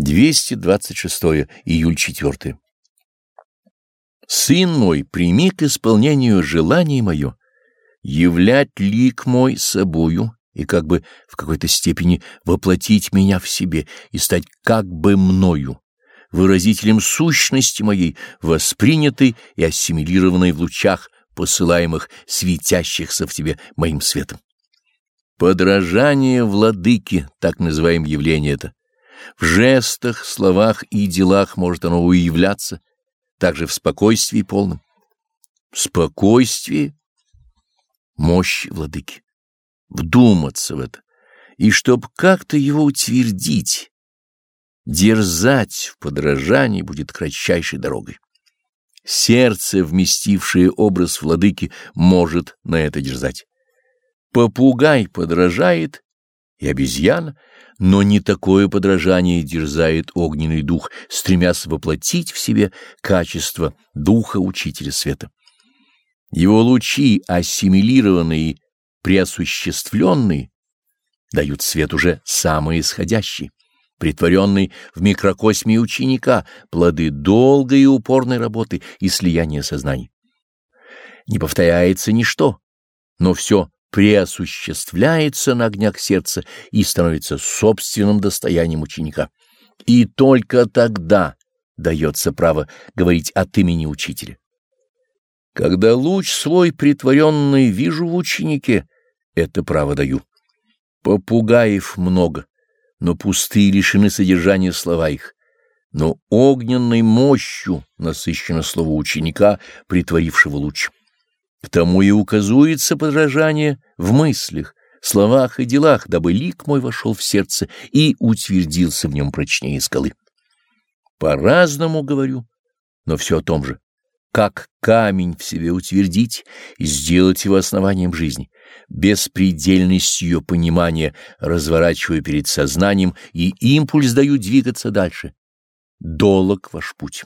226 июль 4. Сын мой, прими к исполнению желание мое, являть лик мой собою и как бы в какой-то степени воплотить меня в себе и стать как бы мною, выразителем сущности моей, воспринятой и ассимилированной в лучах, посылаемых светящихся в тебе моим светом. Подражание владыки, так называем явление это, в жестах, словах и делах может оно уявляться, также в спокойствии полном. Спокойствие — мощь владыки. Вдуматься в это. И чтоб как-то его утвердить, дерзать в подражании будет кратчайшей дорогой. Сердце, вместившее образ владыки, может на это дерзать. Попугай подражает, и обезьяна — но не такое подражание дерзает огненный дух, стремясь воплотить в себе качество духа учителя света. Его лучи, ассимилированные, преосуществленные, дают свет уже самоисходящий, притворенный в микрокосме ученика, плоды долгой и упорной работы и слияния сознаний. Не повторяется ничто, но все преосуществляется на огнях сердца и становится собственным достоянием ученика. И только тогда дается право говорить от имени учителя. Когда луч свой притворенный вижу в ученике, это право даю. Попугаев много, но пустые лишены содержания слова их. Но огненной мощью насыщено слово ученика, притворившего луч. К тому и указуется подражание в мыслях, словах и делах, дабы лик мой вошел в сердце и утвердился в нем прочнее скалы. По-разному говорю, но все о том же. Как камень в себе утвердить и сделать его основанием жизни, беспредельность ее понимания разворачиваю перед сознанием и импульс даю двигаться дальше. Долог ваш путь.